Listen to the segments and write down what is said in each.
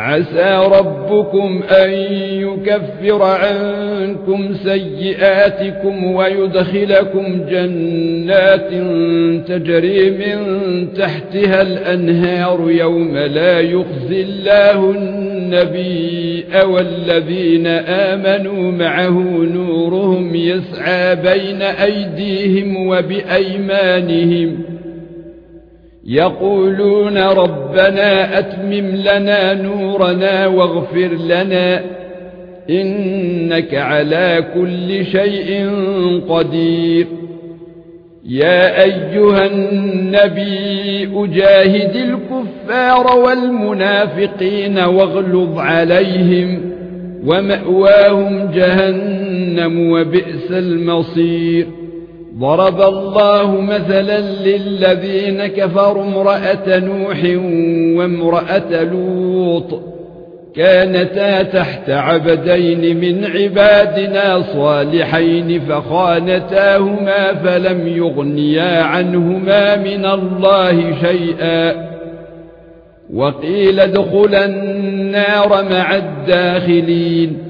عسى ربكم أن يكفر عنكم سيئاتكم ويدخلكم جنات تجري من تحتها الأنهار يوم لا يخزي الله النبي والذين آمنوا معه نورهم يسعى بين أيديهم وبأيمانهم يقولون ربنا أتمم لنا نورنا واغفر لنا إنك على كل شيء قدير. يا أيها النبي أجاهد الكفار والمنافقين واغلظ عليهم ومأواهم جهنم وبئس المصير. ضرب الله مثلا للذين كفروا امرأة نوح وامرأة لوط كانتا تحت عبدين من عبادنا صالحين فخانتاهما فلم يغنيا عنهما من الله شيئا وقيل ادخلا النار مع الداخلين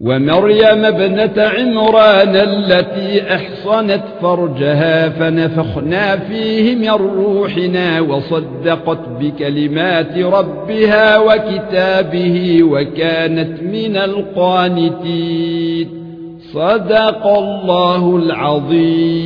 ومريم ابنة عمران التي أحصنت فرجها فنفخنا فيه من روحنا وصدقت بكلمات ربها وكتابه وكانت من القانتين. صدق الله العظيم.